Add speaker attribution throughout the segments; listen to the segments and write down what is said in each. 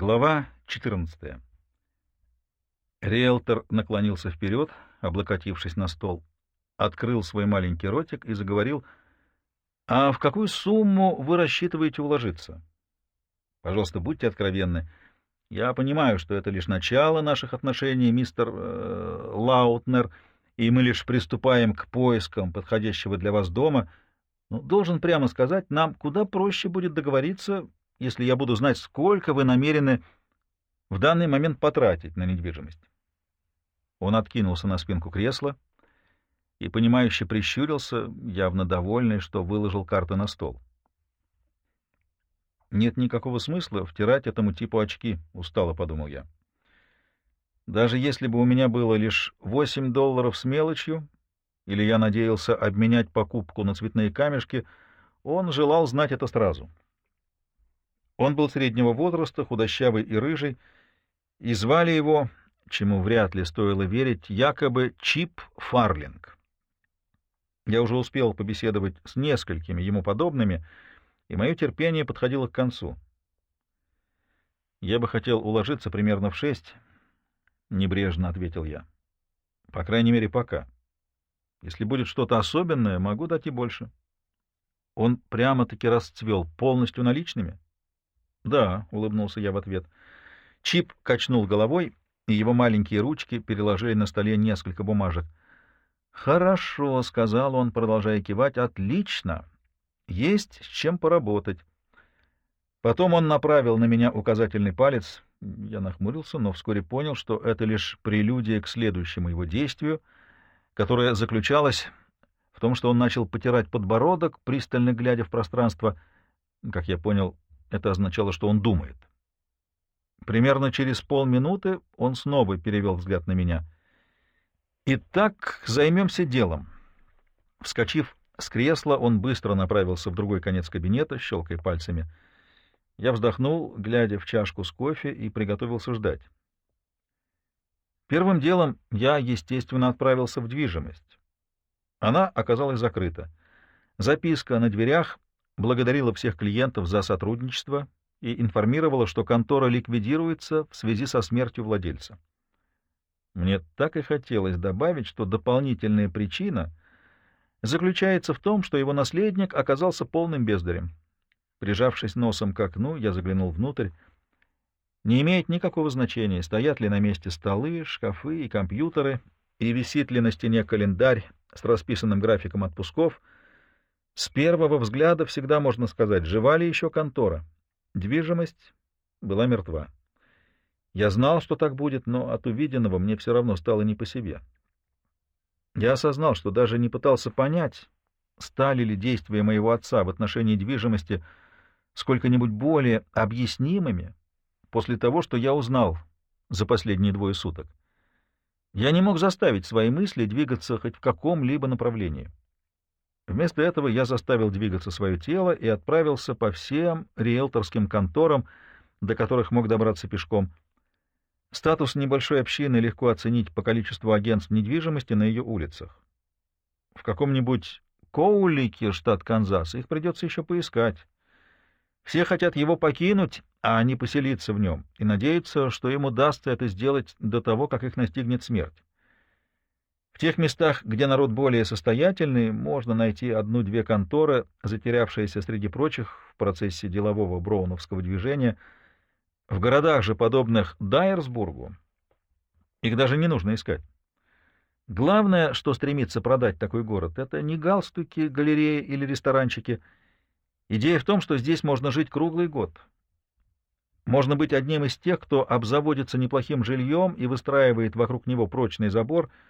Speaker 1: Глава 14. Риэлтор наклонился вперед, облокотившись на стол, открыл свой маленький ротик и заговорил. «А в какую сумму вы рассчитываете уложиться?» «Пожалуйста, будьте откровенны. Я понимаю, что это лишь начало наших отношений, мистер э, Лаутнер, и мы лишь приступаем к поискам подходящего для вас дома. Но должен прямо сказать, нам куда проще будет договориться, если я буду знать, сколько вы намерены в данный момент потратить на недвижимость. Он откинулся на спинку кресла и, понимающе прищурился, явно довольный, что выложил карты на стол. «Нет никакого смысла втирать этому типу очки», — устало подумал я. «Даже если бы у меня было лишь восемь долларов с мелочью, или я надеялся обменять покупку на цветные камешки, он желал знать это сразу». Он был среднего возраста, худощавый и рыжий, и звали его, чему вряд ли стоило верить, якобы Чип Фарлинг. Я уже успел побеседовать с несколькими ему подобными, и мое терпение подходило к концу. «Я бы хотел уложиться примерно в шесть», — небрежно ответил я. «По крайней мере, пока. Если будет что-то особенное, могу дать и больше». Он прямо-таки расцвел полностью наличными. «Да», — улыбнулся я в ответ. Чип качнул головой, и его маленькие ручки переложили на столе несколько бумажек. «Хорошо», — сказал он, продолжая кивать, — «отлично. Есть с чем поработать». Потом он направил на меня указательный палец. Я нахмурился, но вскоре понял, что это лишь прелюдия к следующему его действию, которое заключалось в том, что он начал потирать подбородок, пристально глядя в пространство. Как я понял, это означало, что он думает. Примерно через полминуты он снова перевел взгляд на меня. «Итак, займемся делом». Вскочив с кресла, он быстро направился в другой конец кабинета, щелкая пальцами. Я вздохнул, глядя в чашку с кофе, и приготовился ждать. Первым делом я, естественно, отправился в движимость. Она оказалась закрыта. Записка на дверях благодарила всех клиентов за сотрудничество и информировала, что контора ликвидируется в связи со смертью владельца. Мне так и хотелось добавить, что дополнительная причина заключается в том, что его наследник оказался полным бездарем. Прижавшись носом к окну, я заглянул внутрь. Не имеет никакого значения, стоят ли на месте столы, шкафы и компьютеры, и висит ли на стене календарь с расписанным графиком отпусков — с первого взгляда всегда можно сказать, жива ли еще контора. Движимость была мертва. Я знал, что так будет, но от увиденного мне все равно стало не по себе. Я осознал, что даже не пытался понять, стали ли действия моего отца в отношении движимости сколько-нибудь более объяснимыми после того, что я узнал за последние двое суток. Я не мог заставить свои мысли двигаться хоть в каком-либо направлении. Вместо этого я заставил двигаться свое тело и отправился по всем риэлторским конторам, до которых мог добраться пешком. Статус небольшой общины легко оценить по количеству агентств недвижимости на ее улицах. В каком-нибудь Коулике, штат Канзас, их придется еще поискать. Все хотят его покинуть, а не поселиться в нем, и надеются, что им удастся это сделать до того, как их настигнет смерть. В тех местах, где народ более состоятельный, можно найти одну-две конторы, затерявшиеся среди прочих в процессе делового броуновского движения. В городах же, подобных Дайерсбургу, их даже не нужно искать. Главное, что стремится продать такой город, это не галстуки, галереи или ресторанчики. Идея в том, что здесь можно жить круглый год. Можно быть одним из тех, кто обзаводится неплохим жильем и выстраивает вокруг него прочный забор —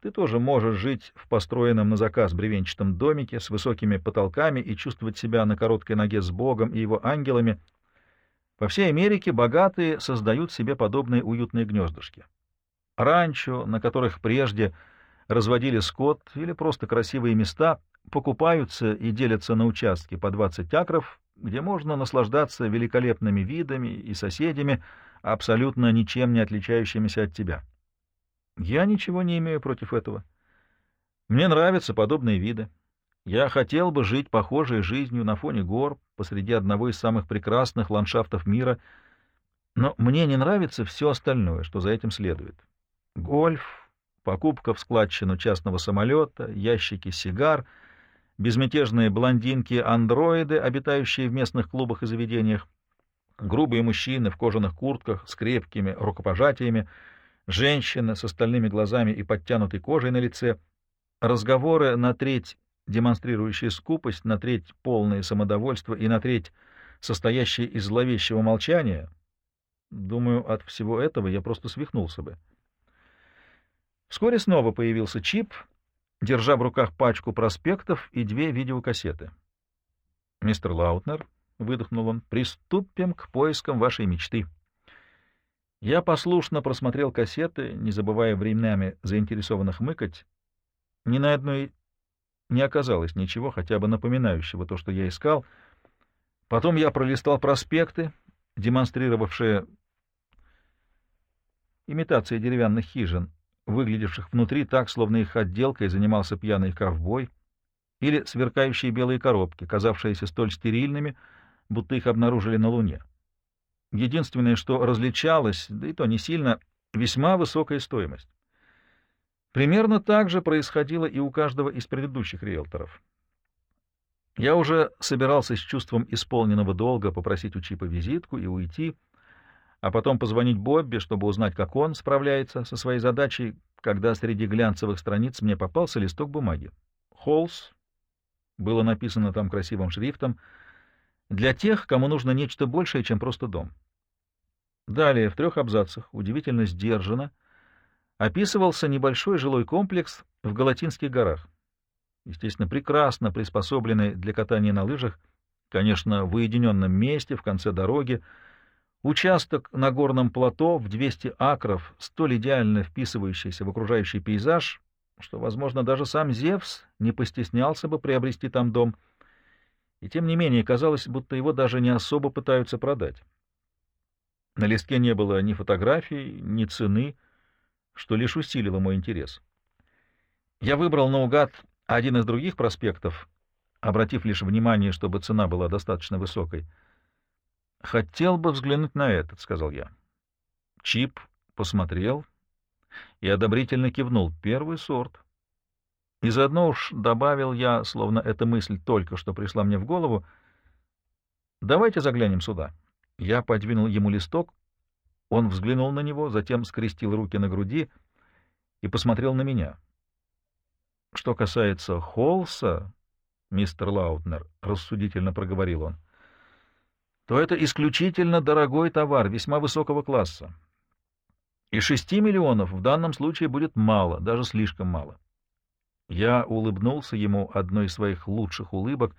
Speaker 1: ты тоже можешь жить в построенном на заказ бревенчатом домике с высокими потолками и чувствовать себя на короткой ноге с Богом и его ангелами. По всей Америке богатые создают себе подобные уютные гнездышки. Ранчо, на которых прежде разводили скот, или просто красивые места, покупаются и делятся на участки по 20 акров, где можно наслаждаться великолепными видами и соседями, абсолютно ничем не отличающимися от тебя. Я ничего не имею против этого. Мне нравятся подобные виды. Я хотел бы жить похожей жизнью на фоне гор, посреди одного из самых прекрасных ландшафтов мира. Но мне не нравится все остальное, что за этим следует. Гольф, покупка в складчину частного самолета, ящики сигар, безмятежные блондинки-андроиды, обитающие в местных клубах и заведениях, грубые мужчины в кожаных куртках с крепкими рукопожатиями, женщины с остальными глазами и подтянутой кожей на лице, разговоры на треть демонстрирующие скупость, на треть полное самодовольство и на треть состоящие из зловещего молчания — Думаю, от всего этого я просто свихнулся бы. Вскоре снова появился чип, держа в руках пачку проспектов и две видеокассеты. «Мистер Лаутнер», — выдохнул он, — «приступим к поискам вашей мечты». Я послушно просмотрел кассеты, не забывая временами заинтересованно хмыкать. Ни на одной не оказалось ничего, хотя бы напоминающего то, что я искал. Потом я пролистал проспекты, демонстрировавшие имитации деревянных хижин, выглядевших внутри так, словно их отделкой занимался пьяный ковбой, или сверкающие белые коробки, казавшиеся столь стерильными, будто их обнаружили на Луне. Единственное, что различалось, да и то не сильно, весьма высокая стоимость. Примерно так же происходило и у каждого из предыдущих риэлторов. Я уже собирался с чувством исполненного долга попросить у Чипа визитку и уйти, а потом позвонить Бобби, чтобы узнать, как он справляется со своей задачей, когда среди глянцевых страниц мне попался листок бумаги. «Холлс» было написано там красивым шрифтом, для тех, кому нужно нечто большее, чем просто дом. Далее, в трех абзацах, удивительно сдержанно, описывался небольшой жилой комплекс в Галатинских горах. Естественно, прекрасно приспособленный для катания на лыжах, конечно, в уединенном месте, в конце дороги, Участок на горном плато в 200 акров, столь идеально вписывающийся в окружающий пейзаж, что, возможно, даже сам Зевс не постеснялся бы приобрести там дом, и тем не менее казалось, будто его даже не особо пытаются продать. На листке не было ни фотографий, ни цены, что лишь усилило мой интерес. Я выбрал наугад один из других проспектов, обратив лишь внимание, чтобы цена была достаточно высокой — «Хотел бы взглянуть на этот», — сказал я. Чип посмотрел и одобрительно кивнул. «Первый сорт». И заодно уж добавил я, словно эта мысль только что пришла мне в голову, «Давайте заглянем сюда». Я подвинул ему листок, он взглянул на него, затем скрестил руки на груди и посмотрел на меня. «Что касается Холса, мистер Лаутнер, — рассудительно проговорил он, — то это исключительно дорогой товар весьма высокого класса. И шести миллионов в данном случае будет мало, даже слишком мало. Я улыбнулся ему одной из своих лучших улыбок.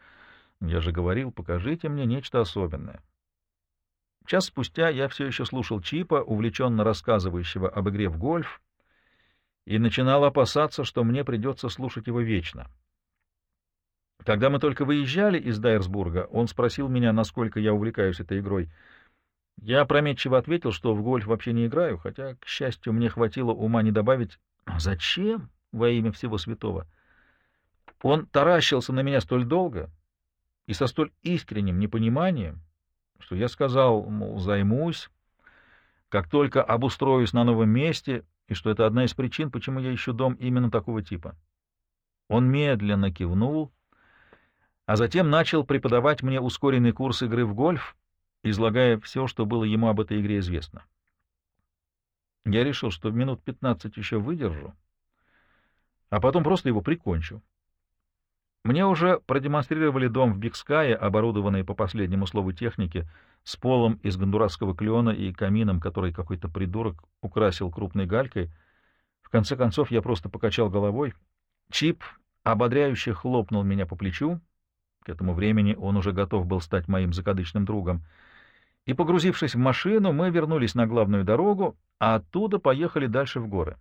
Speaker 1: Я же говорил, покажите мне нечто особенное. Час спустя я все еще слушал Чипа, увлеченно рассказывающего об игре в гольф, и начинал опасаться, что мне придется слушать его вечно. Когда мы только выезжали из Дайерсбурга, он спросил меня, насколько я увлекаюсь этой игрой. Я опрометчиво ответил, что в гольф вообще не играю, хотя, к счастью, мне хватило ума не добавить «А зачем?» Во имя всего святого. Он таращился на меня столь долго и со столь искренним непониманием, что я сказал, мол, займусь, как только обустроюсь на новом месте, и что это одна из причин, почему я ищу дом именно такого типа. Он медленно кивнул а затем начал преподавать мне ускоренный курс игры в гольф, излагая все, что было ему об этой игре известно. Я решил, что минут 15 еще выдержу, а потом просто его прикончу. Мне уже продемонстрировали дом в Бигскае, оборудованный по последнему слову техники, с полом из гондурасского клена и камином, который какой-то придурок украсил крупной галькой. В конце концов я просто покачал головой. Чип ободряюще хлопнул меня по плечу, к этому времени он уже готов был стать моим закадычным другом. И, погрузившись в машину, мы вернулись на главную дорогу, а оттуда поехали дальше в горы.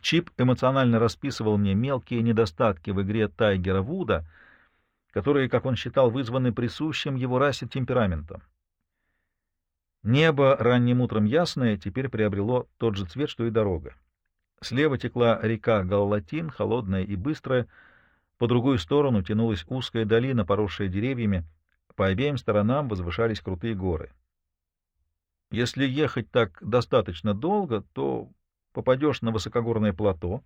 Speaker 1: Чип эмоционально расписывал мне мелкие недостатки в игре Тайгера Вуда, которые, как он считал, вызваны присущим его расе темпераментом. Небо ранним утром ясное теперь приобрело тот же цвет, что и дорога. Слева текла река Галлатин, холодная и быстрая, по другую сторону тянулась узкая долина, поросшая деревьями, по обеим сторонам возвышались крутые горы. Если ехать так достаточно долго, то попадешь на высокогорное плато,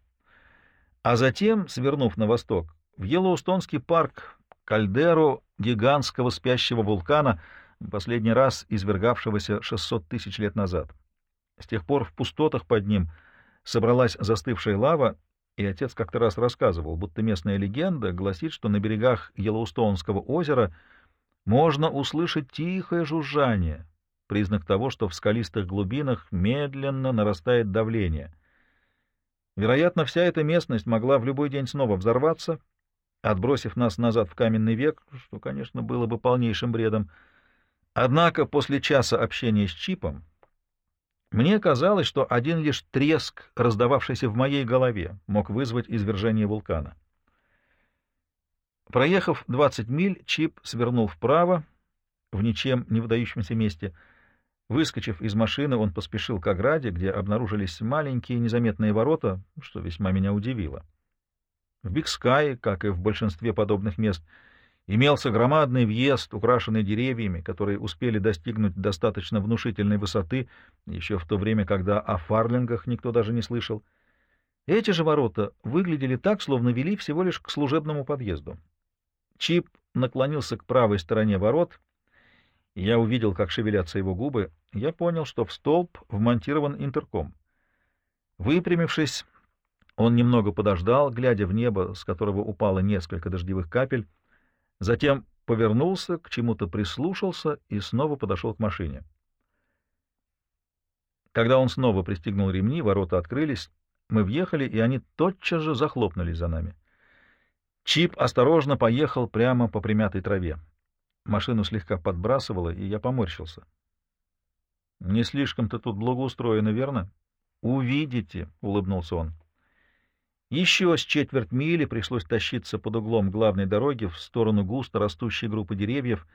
Speaker 1: а затем, свернув на восток, в Йеллоустонский парк кальдеру гигантского спящего вулкана, последний раз извергавшегося 600 тысяч лет назад. С тех пор в пустотах под ним собралась застывшая лава, и отец как-то раз рассказывал, будто местная легенда гласит, что на берегах Йеллоустонского озера можно услышать тихое жужжание, признак того, что в скалистых глубинах медленно нарастает давление. Вероятно, вся эта местность могла в любой день снова взорваться, отбросив нас назад в каменный век, что, конечно, было бы полнейшим бредом. Однако после часа общения с Чипом мне казалось, что один лишь треск, раздававшийся в моей голове, мог вызвать извержение вулкана. Проехав 20 миль, Чип свернул вправо, в ничем не выдающемся месте. Выскочив из машины, он поспешил к ограде, где обнаружились маленькие незаметные ворота, что весьма меня удивило. В Бигскае, как и в большинстве подобных мест, имелся громадный въезд, украшенный деревьями, которые успели достигнуть достаточно внушительной высоты, еще в то время, когда о фарлингах никто даже не слышал. Эти же ворота выглядели так, словно вели всего лишь к служебному подъезду. Чип наклонился к правой стороне ворот, я увидел, как шевелятся его губы. Я понял, что в столб вмонтирован интерком. Выпрямившись, он немного подождал, глядя в небо, с которого упало несколько дождевых капель, затем повернулся, к чему-то прислушался и снова подошел к машине. Когда он снова пристегнул ремни, ворота открылись, мы въехали, и они тотчас же захлопнулись за нами. Чип осторожно поехал прямо по примятой траве. Машину слегка подбрасывало, и я поморщился. — Не слишком-то тут благоустроено, верно? — Увидите, — улыбнулся он. Еще с четверть мили пришлось тащиться под углом главной дороги в сторону густо растущей группы деревьев.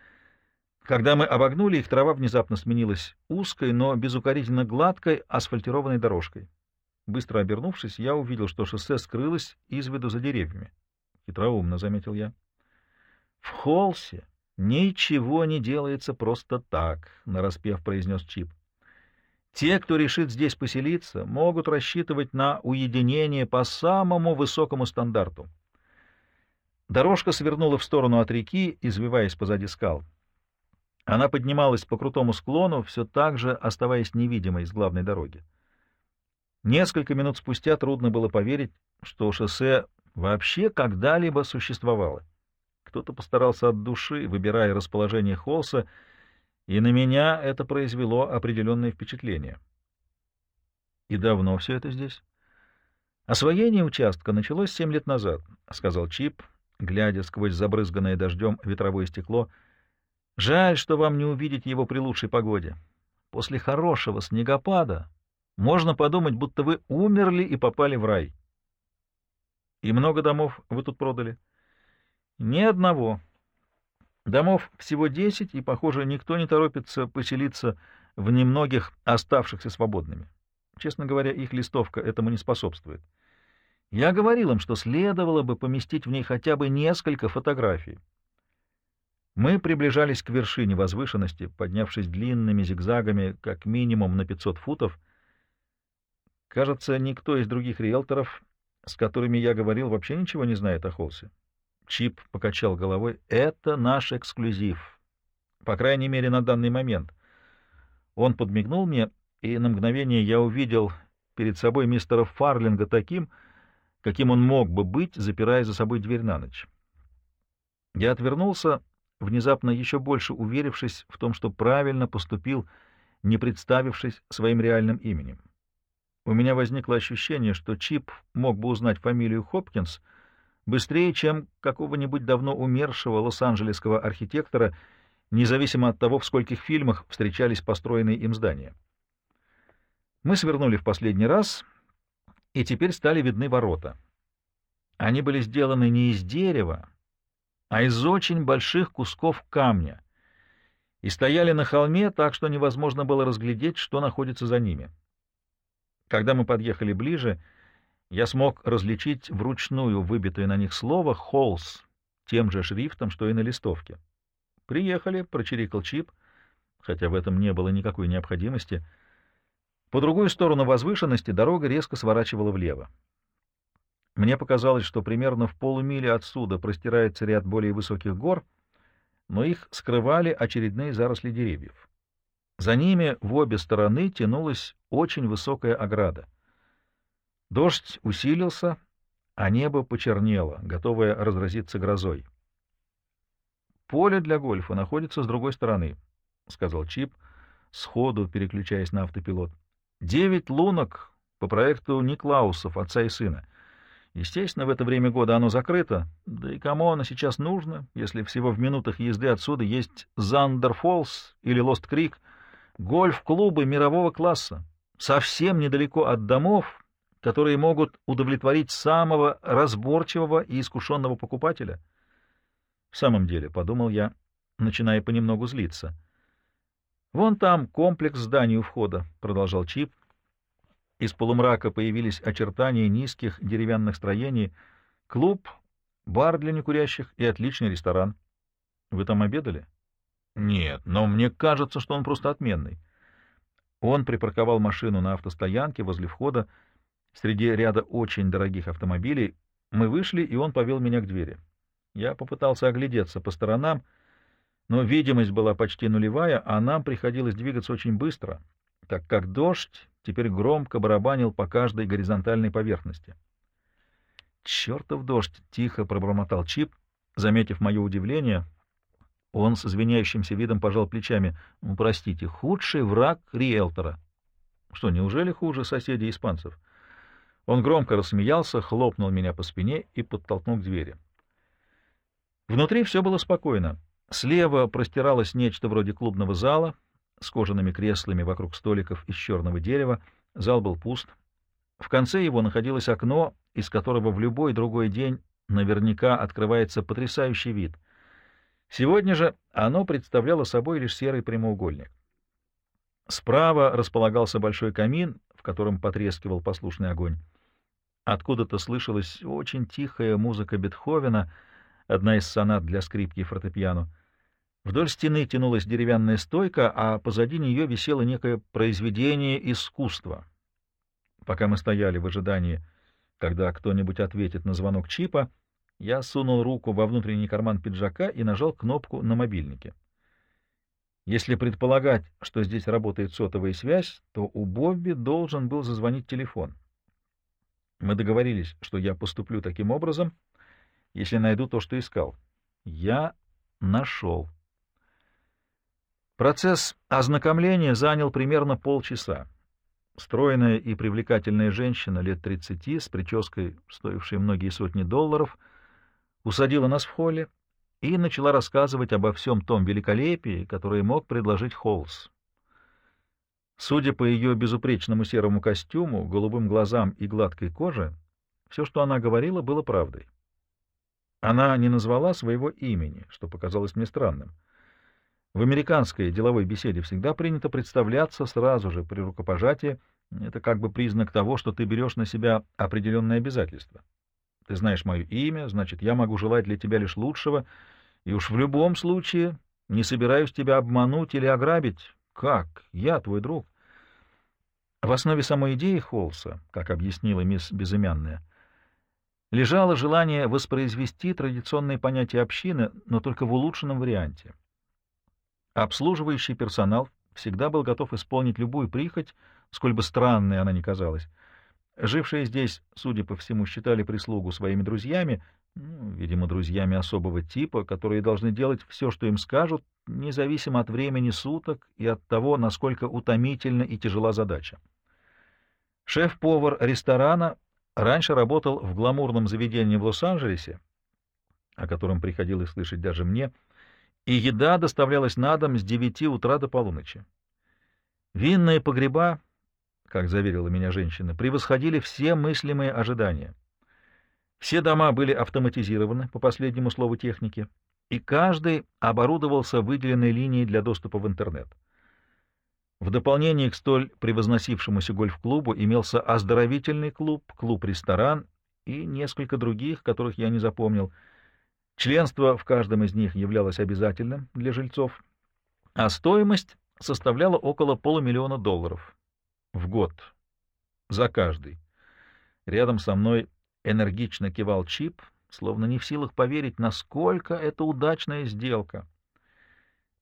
Speaker 1: Когда мы обогнули их, трава внезапно сменилась узкой, но безукоризненно гладкой асфальтированной дорожкой. Быстро обернувшись, я увидел, что шоссе скрылось из виду за деревьями. Хитроумно, — заметил я. — В Холсе ничего не делается просто так, — нараспев произнес Чип. Те, кто решит здесь поселиться, могут рассчитывать на уединение по самому высокому стандарту. Дорожка свернула в сторону от реки, извиваясь позади скал. Она поднималась по крутому склону, все так же оставаясь невидимой с главной дороги. Несколько минут спустя трудно было поверить, что шоссе вообще когда-либо существовало. Кто-то постарался от души, выбирая расположение Холса, и на меня это произвело определенное впечатление. И давно все это здесь? Освоение участка началось семь лет назад, — сказал Чип, глядя сквозь забрызганное дождем ветровое стекло. Жаль, что вам не увидеть его при лучшей погоде. После хорошего снегопада можно подумать, будто вы умерли и попали в рай. И много домов вы тут продали? Ни одного. Домов всего десять, и, похоже, никто не торопится поселиться в немногих оставшихся свободными. Честно говоря, их листовка этому не способствует. Я говорил им, что следовало бы поместить в ней хотя бы несколько фотографий. Мы приближались к вершине возвышенности, поднявшись длинными зигзагами как минимум на 500 футов. Кажется, никто из других риэлторов с которыми я говорил, вообще ничего не знает о Холсе. Чип покачал головой. Это наш эксклюзив. По крайней мере, на данный момент. Он подмигнул мне, и на мгновение я увидел перед собой мистера Фарлинга таким, каким он мог бы быть, запирая за собой дверь на ночь. Я отвернулся, внезапно еще больше уверившись в том, что правильно поступил, не представившись своим реальным именем. У меня возникло ощущение, что Чип мог бы узнать фамилию Хопкинс быстрее, чем какого-нибудь давно умершего лос-анджелесского архитектора, независимо от того, в скольких фильмах встречались построенные им здания. Мы свернули в последний раз, и теперь стали видны ворота. Они были сделаны не из дерева, а из очень больших кусков камня, и стояли на холме так, что невозможно было разглядеть, что находится за ними. Когда мы подъехали ближе, я смог различить вручную выбитое на них слово «Холлс» тем же шрифтом, что и на листовке. «Приехали», — прочирикал Чип. хотя в этом не было никакой необходимости. По другую сторону возвышенности дорога резко сворачивала влево. Мне показалось, что примерно в полумиле отсюда простирается ряд более высоких гор, но их скрывали очередные заросли деревьев. За ними в обе стороны тянулась очень высокая ограда. Дождь усилился, а небо почернело, готовое разразиться грозой. «Поле для гольфа находится с другой стороны», — сказал Чип, сходу переключаясь на автопилот. «Девять лунок по проекту Никлаусов, отца и сына. Естественно, в это время года оно закрыто. Да и кому оно сейчас нужно, если всего в минутах езды отсюда есть Зандер Фоллс или Лост Крик, гольф-клубы мирового класса, совсем недалеко от домов, которые могут удовлетворить самого разборчивого и искушенного покупателя. В самом деле, — подумал я, начиная понемногу злиться. — Вон там комплекс зданий у входа, — продолжал Чип, из полумрака появились очертания низких деревянных строений, клуб, бар для некурящих и отличный ресторан. Вы там обедали? Нет, но мне кажется, что он просто отменный. Он припарковал машину на автостоянке возле входа среди ряда очень дорогих автомобилей. Мы вышли, и он повел меня к двери. Я попытался оглядеться по сторонам, но видимость была почти нулевая, а нам приходилось двигаться очень быстро, так как дождь теперь громко барабанил по каждой горизонтальной поверхности. «Чертов дождь!» — тихо пробормотал Чип, заметив мое удивление. Он с извиняющимся видом пожал плечами. «Ну, простите, худший враг риэлтора». «Что, неужели хуже соседей испанцев?» Он громко рассмеялся, хлопнул меня по спине и подтолкнул к двери. Внутри все было спокойно. Слева простиралось нечто вроде клубного зала — с кожаными креслами вокруг столиков из черного дерева. Зал был пуст. В конце его находилось окно, из которого в любой другой день наверняка открывается потрясающий вид. Сегодня же оно представляло собой лишь серый прямоугольник. Справа располагался большой камин, в котором потрескивал послушный огонь. Откуда-то слышалась очень тихая музыка Бетховена, одна из сонат для скрипки и фортепиано — Вдоль стены тянулась деревянная стойка, а позади нее висело некое произведение искусства. Пока мы стояли в ожидании, когда кто-нибудь ответит на звонок чипа, я сунул руку во внутренний карман пиджака и нажал кнопку на мобильнике. Если предполагать, что здесь работает сотовая связь, то у Бобби должен был зазвонить телефон. Мы договорились, что я поступлю таким образом, если найду то, что искал. Я нашел. Процесс ознакомления занял примерно полчаса. Стройная и привлекательная женщина лет тридцати с прической, стоившей многие сотни долларов, усадила нас в холле и начала рассказывать обо всем том великолепии, которое мог предложить Холлс. Судя по ее безупречному серому костюму, голубым глазам и гладкой коже, все, что она говорила, было правдой. Она не назвала своего имени, что показалось мне странным — в американской деловой беседе всегда принято представляться сразу же при рукопожатии. Это как бы признак того, что ты берешь на себя определенные обязательства. Ты знаешь мое имя, значит, я могу желать для тебя лишь лучшего, и уж в любом случае не собираюсь тебя обмануть или ограбить. Как? Я твой друг. В основе самой идеи Холса, как объяснила мисс Безымянная, лежало желание воспроизвести традиционные понятия общины, но только в улучшенном варианте. Обслуживающий персонал всегда был готов исполнить любую прихоть, сколь бы странной она ни казалась. Жившие здесь, судя по всему, считали прислугу своими друзьями, ну, видимо, друзьями особого типа, которые должны делать все, что им скажут, независимо от времени суток и от того, насколько утомительна и тяжела задача. Шеф-повар ресторана раньше работал в гламурном заведении в Лос-Анджелесе, о котором приходилось слышать даже мне, — и еда доставлялась на дом с девяти утра до полуночи. Винные погреба, как заверила меня женщина, превосходили все мыслимые ожидания. Все дома были автоматизированы, по последнему слову техники, и каждый оборудовался выделенной линией для доступа в интернет. В дополнение к столь превозносившемуся гольф-клубу имелся оздоровительный клуб, клуб-ресторан и несколько других, которых я не запомнил — Членство в каждом из них являлось обязательным для жильцов, а стоимость составляла около полумиллиона долларов в год за каждый. Рядом со мной энергично кивал Чип, словно не в силах поверить, насколько это удачная сделка.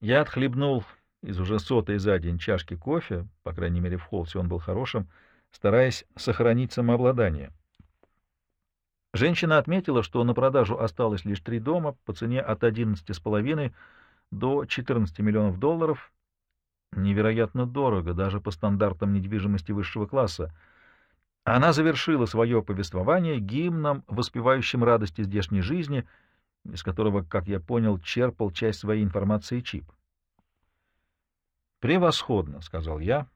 Speaker 1: Я отхлебнул из уже сотой за день чашки кофе, по крайней мере в холсе он был хорошим, стараясь сохранить самообладание. Женщина отметила, что на продажу осталось лишь три дома по цене от 11,5 до 14 миллионов долларов. Невероятно дорого, даже по стандартам недвижимости высшего класса. Она завершила свое повествование гимном, воспевающим радости здешней жизни, из которого, как я понял, черпал часть своей информации Чип. «Превосходно», — сказал я,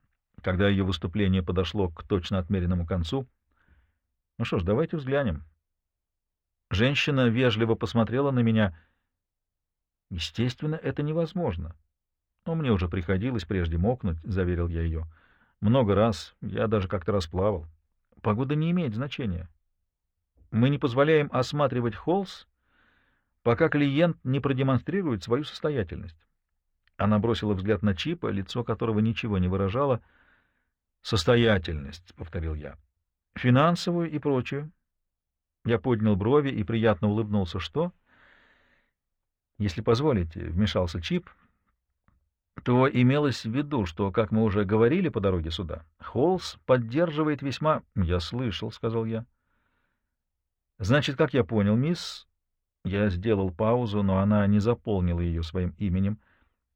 Speaker 1: когда ее выступление подошло к точно отмеренному концу. «Ну что ж, давайте взглянем». Женщина вежливо посмотрела на меня. Естественно, это невозможно. Но мне уже приходилось прежде мокнуть, — заверил я ее. Много раз, я даже как-то расплавал. Погода не имеет значения. Мы не позволяем осматривать холс, пока клиент не продемонстрирует свою состоятельность. Она бросила взгляд на Чипа, лицо которого ничего не выражало. «Состоятельность», — повторил я. «Финансовую и прочую. Я поднял брови и приятно улыбнулся. «Что?» «Если позволите», — вмешался Чип, — то имелось в виду, что, как мы уже говорили по дороге сюда, Холлс поддерживает весьма... «Я слышал», — сказал я. «Значит, как я понял, мисс...» Я сделал паузу, но она не заполнила ее своим именем.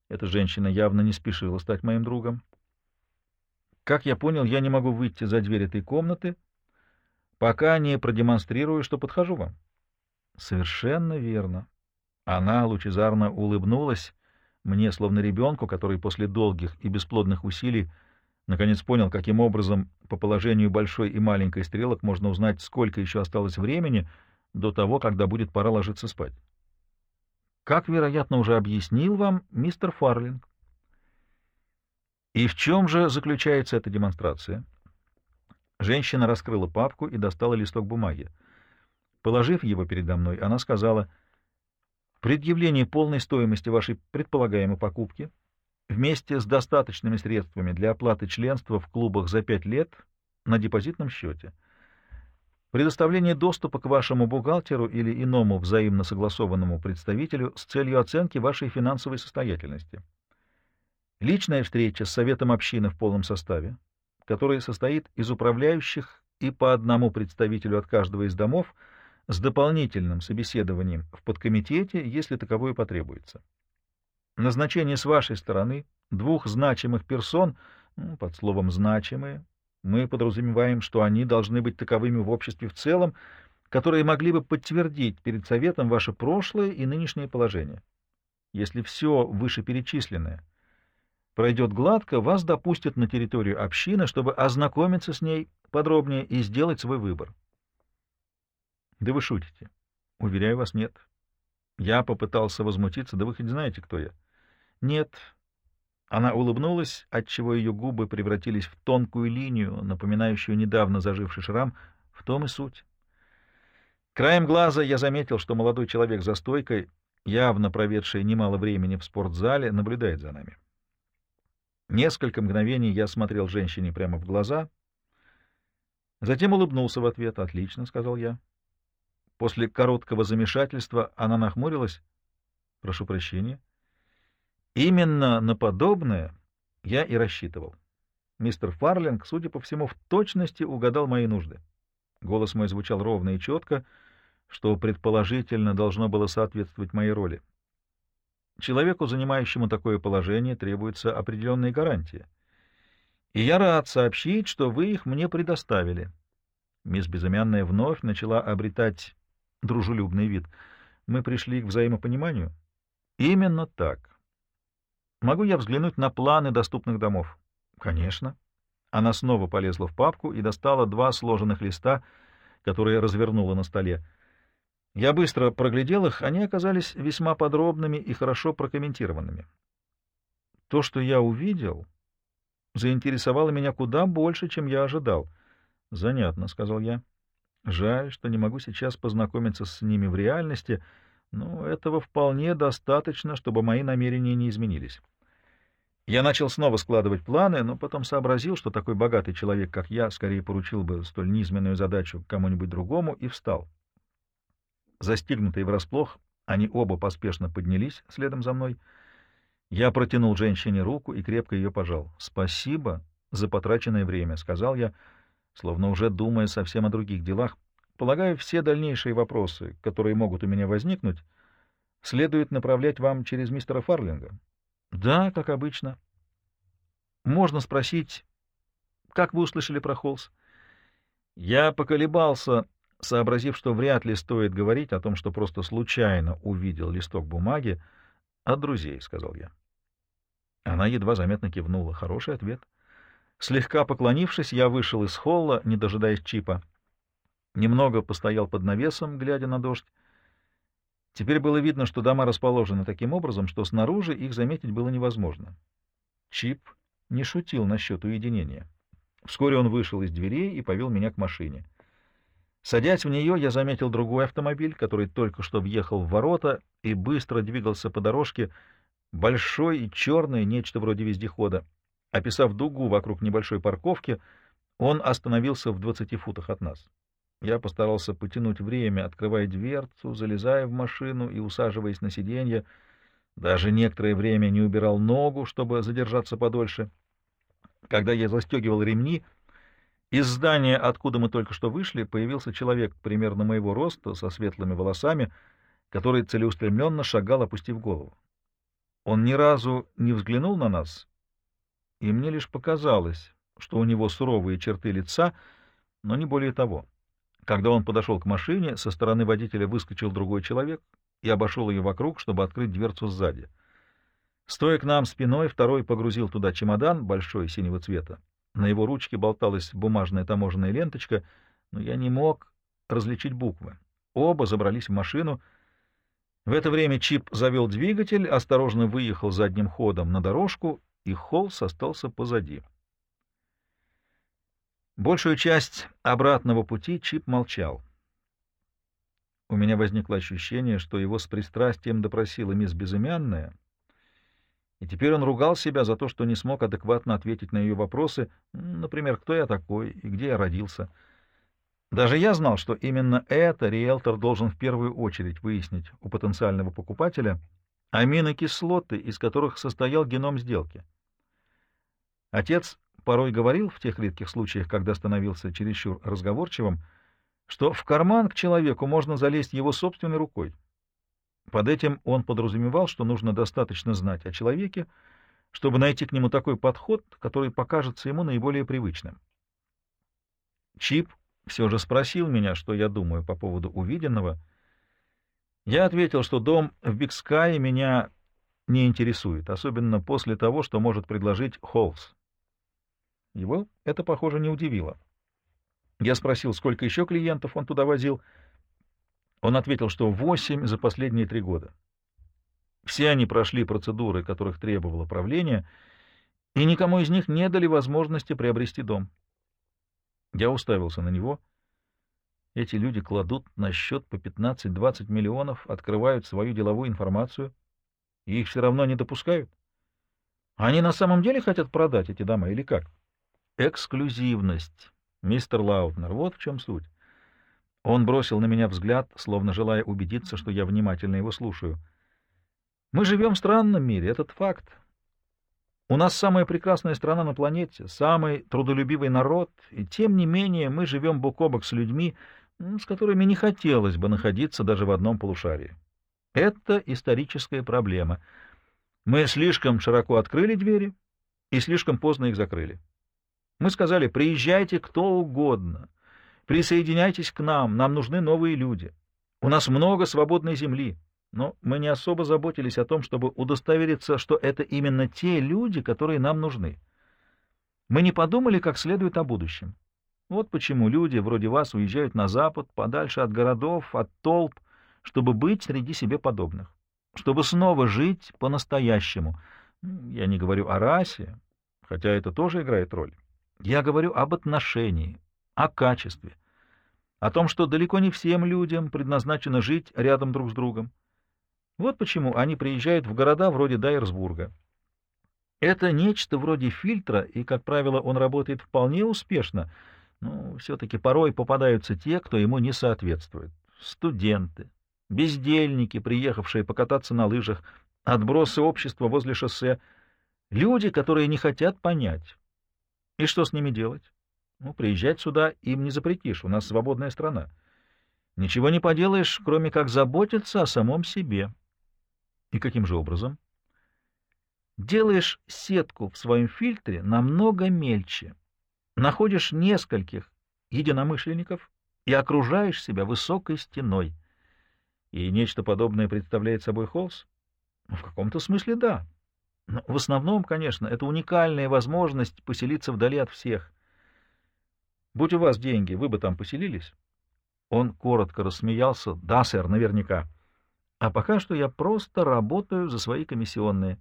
Speaker 1: Эта женщина явно не спешила стать моим другом. Как я понял, я не могу выйти за дверь этой комнаты, пока не продемонстрирую, что подхожу вам. Совершенно верно. Она лучезарно улыбнулась мне, словно ребенку, который после долгих и бесплодных усилий наконец понял, каким образом по положению большой и маленькой стрелок можно узнать, сколько еще осталось времени до того, когда будет пора ложиться спать. Как, вероятно, уже объяснил вам мистер Фарлинг. И в чем же заключается эта демонстрация? — Женщина раскрыла папку и достала листок бумаги. Положив его передо мной, она сказала, «Предъявление полной стоимости вашей предполагаемой покупки вместе с достаточными средствами для оплаты членства в клубах за пять лет на депозитном счете, предоставление доступа к вашему бухгалтеру или иному взаимно согласованному представителю с целью оценки вашей финансовой состоятельности, личная встреча с Советом общины в полном составе, который состоит из управляющих и по одному представителю от каждого из домов с дополнительным собеседованием в подкомитете, если таковое потребуется. Назначение с вашей стороны двух значимых персон, под словом «значимые», мы подразумеваем, что они должны быть таковыми в обществе в целом, которые могли бы подтвердить перед Советом ваше прошлое и нынешнее положение. Если все вышеперечисленное — пройдет гладко, вас допустят на территорию общины, чтобы ознакомиться с ней подробнее и сделать свой выбор. Да вы шутите. Уверяю вас, нет. Я попытался возмутиться, да вы хоть знаете, кто я? Нет. Она улыбнулась, отчего ее губы превратились в тонкую линию, напоминающую недавно заживший шрам. В том и суть. Краем глаза я заметил, что молодой человек за стойкой, явно проведший немало времени в спортзале, наблюдает за нами. Несколько мгновений я смотрел женщине прямо в глаза, затем улыбнулся в ответ. «Отлично», — сказал я. После короткого замешательства она нахмурилась. «Прошу прощения». Именно на подобное я и рассчитывал. Мистер Фарлинг, судя по всему, в точности угадал мои нужды. Голос мой звучал ровно и четко, что предположительно должно было соответствовать моей роли. Человеку, занимающему такое положение, требуются определенные гарантии. И я рад сообщить, что вы их мне предоставили. Мисс Безымянная вновь начала обретать дружелюбный вид. Мы пришли к взаимопониманию? Именно так. Могу я взглянуть на планы доступных домов? Конечно. Она снова полезла в папку и достала два сложенных листа, которые развернула на столе. Я быстро проглядел их, они оказались весьма подробными и хорошо прокомментированными. То, что я увидел, заинтересовало меня куда больше, чем я ожидал. — Занятно, — сказал я. — Жаль, что не могу сейчас познакомиться с ними в реальности, но этого вполне достаточно, чтобы мои намерения не изменились. Я начал снова складывать планы, но потом сообразил, что такой богатый человек, как я, скорее поручил бы столь низменную задачу кому-нибудь другому, и встал. Застигнутые врасплох, они оба поспешно поднялись следом за мной. Я протянул женщине руку и крепко ее пожал. «Спасибо за потраченное время», — сказал я, словно уже думая совсем о других делах. «Полагаю, все дальнейшие вопросы, которые могут у меня возникнуть, следует направлять вам через мистера Фарлинга». Да, как обычно. Можно спросить, как вы услышали про Холс? Я поколебался, сообразив, что вряд ли стоит говорить о том, что просто случайно увидел листок бумаги. От друзей, — сказал я. Она едва заметно кивнула. Хороший ответ. Слегка поклонившись, я вышел из холла, не дожидаясь Чипа. Немного постоял под навесом, глядя на дождь. Теперь было видно, что дома расположены таким образом, что снаружи их заметить было невозможно. Чип не шутил насчет уединения. Вскоре он вышел из дверей и повел меня к машине. Садясь в нее, я заметил другой автомобиль, который только что въехал в ворота и быстро двигался по дорожке, большой и черный, нечто вроде вездехода. Описав дугу вокруг небольшой парковки, он остановился в двадцати футах от нас. Я постарался потянуть время, открывая дверцу, залезая в машину и усаживаясь на сиденье. Даже некоторое время не убирал ногу, чтобы задержаться подольше. Когда я застегивал ремни, из здания, откуда мы только что вышли, появился человек примерно моего роста, со светлыми волосами, который целеустремленно шагал, опустив голову. Он ни разу не взглянул на нас, и мне лишь показалось, что у него суровые черты лица, но не более того. Когда он подошел к машине, со стороны водителя выскочил другой человек и обошел ее вокруг, чтобы открыть дверцу сзади. Стоя к нам спиной, второй погрузил туда чемодан, большой синего цвета. На его ручке болталась бумажная таможенная ленточка, но я не мог различить буквы. Оба забрались в машину. В это время Чип завел двигатель, осторожно выехал задним ходом на дорожку, и Холс остался позади. Большую часть обратного пути Чип молчал. У меня возникло ощущение, что его с пристрастием допросила мисс Безымянная, и теперь он ругал себя за то, что не смог адекватно ответить на ее вопросы, например, кто я такой и где я родился. Даже я знал, что именно это риэлтор должен в первую очередь выяснить у потенциального покупателя аминокислоты, из которых состоял геном сделки. Отец порой говорил в тех редких случаях, когда становился чересчур разговорчивым, что в карман к человеку можно залезть его собственной рукой. Под этим он подразумевал, что нужно достаточно знать о человеке, чтобы найти к нему такой подход, который покажется ему наиболее привычным. Чип все же спросил меня, что я думаю по поводу увиденного. Я ответил, что дом в Бигскае меня не интересует, особенно после того, что может предложить Холлс. Его это, похоже, не удивило. Я спросил, сколько еще клиентов он туда возил. Он ответил, что восемь за последние три года. Все они прошли процедуры, которых требовало правление, и никому из них не дали возможности приобрести дом. Я уставился на него. Эти люди кладут на счет по 15-20 миллионов, открывают свою деловую информацию, и их все равно не допускают. Они на самом деле хотят продать эти дома или как? Эксклюзивность, мистер Лаутнер, вот в чем суть. Он бросил на меня взгляд, словно желая убедиться, что я внимательно его слушаю. Мы живем в странном мире, этот факт. У нас самая прекрасная страна на планете, самый трудолюбивый народ, и тем не менее мы живем бок о бок с людьми, с которыми не хотелось бы находиться даже в одном полушарии. Это историческая проблема. Мы слишком широко открыли двери и слишком поздно их закрыли. Мы сказали, приезжайте кто угодно, присоединяйтесь к нам, нам нужны новые люди. У нас много свободной земли, но мы не особо заботились о том, чтобы удостовериться, что это именно те люди, которые нам нужны. Мы не подумали как следует о будущем. Вот почему люди вроде вас уезжают на запад, подальше от городов, от толп, чтобы быть среди себе подобных, чтобы снова жить по-настоящему. Я не говорю о расе, хотя это тоже играет роль. Я говорю об отношении, о качестве, о том, что далеко не всем людям предназначено жить рядом друг с другом. Вот почему они приезжают в города вроде Дайерсбурга. Это нечто вроде фильтра, и, как правило, он работает вполне успешно, но все-таки порой попадаются те, кто ему не соответствует. Студенты, бездельники, приехавшие покататься на лыжах, отбросы общества возле шоссе, люди, которые не хотят понять. И что с ними делать? Ну, приезжать сюда им не запретишь, у нас свободная страна. Ничего не поделаешь, кроме как заботиться о самом себе. И каким же образом? Делаешь сетку в своем фильтре намного мельче. Находишь нескольких единомышленников и окружаешь себя высокой стеной. И нечто подобное представляет собой Холс? В каком-то смысле да. Но в основном, конечно, это уникальная возможность поселиться вдали от всех. Будь у вас деньги, вы бы там поселились? Он коротко рассмеялся. Да, сэр, наверняка. А пока что я просто работаю за свои комиссионные.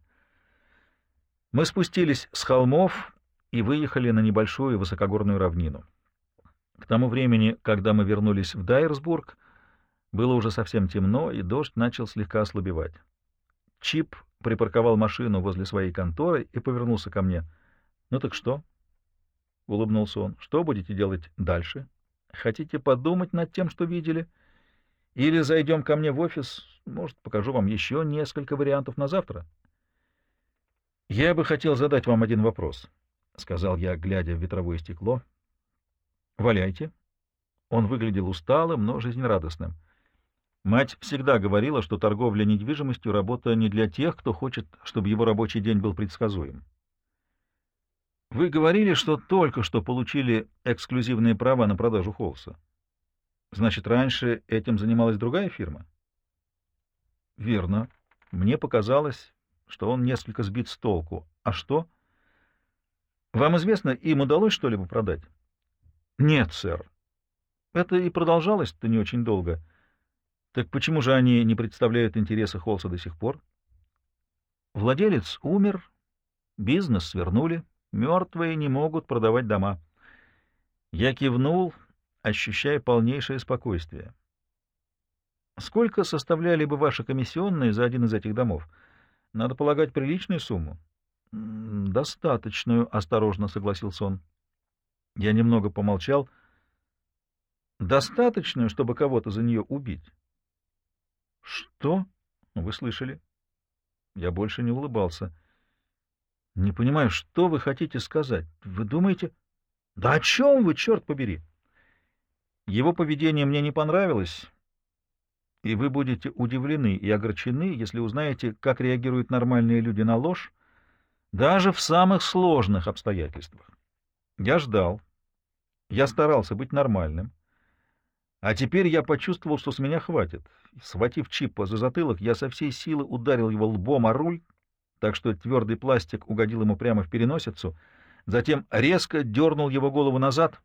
Speaker 1: Мы спустились с холмов и выехали на небольшую высокогорную равнину. К тому времени, когда мы вернулись в Дайерсбург, было уже совсем темно, и дождь начал слегка ослабевать. Чип припарковал машину возле своей конторы и повернулся ко мне. — Ну так что? — улыбнулся он. — Что будете делать дальше? Хотите подумать над тем, что видели? Или зайдем ко мне в офис, может, покажу вам еще несколько вариантов на завтра? — Я бы хотел задать вам один вопрос, — сказал я, глядя в ветровое стекло. — Валяйте. Он выглядел усталым, но жизнерадостным. Мать всегда говорила, что торговля недвижимостью — работа не для тех, кто хочет, чтобы его рабочий день был предсказуем. Вы говорили, что только что получили эксклюзивные права на продажу холса. Значит, раньше этим занималась другая фирма? Верно. Мне показалось, что он несколько сбит с толку. А что? Вам известно, им удалось что-либо продать? Нет, сэр. Это и продолжалось-то не очень долго. Так почему же они не представляют интересы Холса до сих пор? Владелец умер, бизнес свернули, Мертвые не могут продавать дома. Я кивнул, ощущая полнейшее спокойствие. Сколько составляли бы ваши комиссионные за один из этих домов? Надо полагать, приличную сумму. Достаточную, осторожно согласился он. Я немного помолчал. Достаточную, чтобы кого-то за нее убить. Что? Вы слышали? Я больше не улыбался. — не понимаю, что вы хотите сказать? Вы думаете... Да о чем вы, черт побери? Его поведение мне не понравилось, и вы будете удивлены и огорчены, если узнаете, как реагируют нормальные люди на ложь, даже в самых сложных обстоятельствах. Я ждал. Я старался быть нормальным. А теперь я почувствовал, что с меня хватит. Схватив Чипа за затылок, я со всей силы ударил его лбом о руль, так что твердый пластик угодил ему прямо в переносицу, затем резко дернул его голову назад.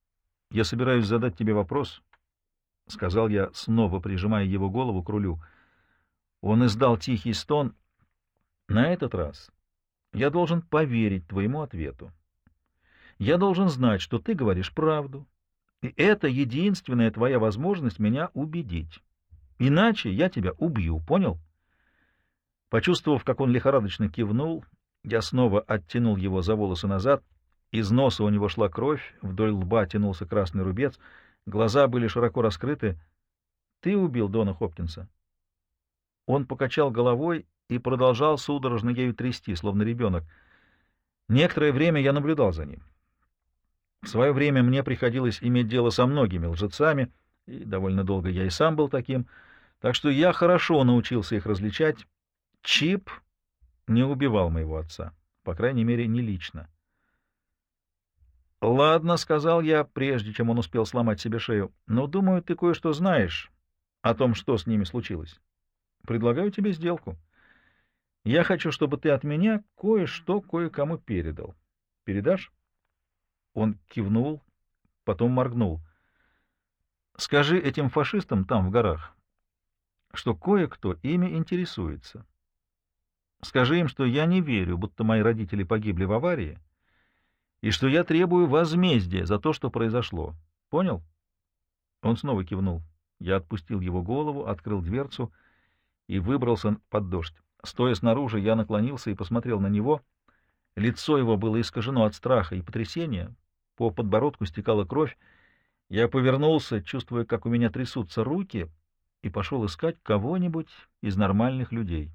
Speaker 1: — Я собираюсь задать тебе вопрос, — сказал я, снова прижимая его голову к рулю. Он издал тихий стон. — На этот раз я должен поверить твоему ответу. Я должен знать, что ты говоришь правду, и это единственная твоя возможность меня убедить. Иначе я тебя убью, понял? — Почувствовав, как он лихорадочно кивнул, я снова оттянул его за волосы назад. Из носа у него шла кровь, вдоль лба тянулся красный рубец, глаза были широко раскрыты. «Ты убил Дона Хопкинса?» Он покачал головой и продолжал судорожно ею трясти, словно ребенок. Некоторое время я наблюдал за ним. В свое время мне приходилось иметь дело со многими лжецами, и довольно долго я и сам был таким, так что я хорошо научился их различать, Чип не убивал моего отца, по крайней мере, не лично. «Ладно», — сказал я, прежде чем он успел сломать себе шею, — «но, думаю, ты кое-что знаешь о том, что с ними случилось. Предлагаю тебе сделку. Я хочу, чтобы ты от меня кое-что кое-кому передал. Передашь?» Он кивнул, потом моргнул. «Скажи этим фашистам там, в горах, что кое-кто ими интересуется». Скажи им, что я не верю, будто мои родители погибли в аварии, и что я требую возмездия за то, что произошло. Понял? Он снова кивнул. Я отпустил его голову, открыл дверцу и выбрался под дождь. Стоя снаружи, я наклонился и посмотрел на него. Лицо его было искажено от страха и потрясения, по подбородку стекала кровь. Я повернулся, чувствуя, как у меня трясутся руки, и пошел искать кого-нибудь из нормальных людей.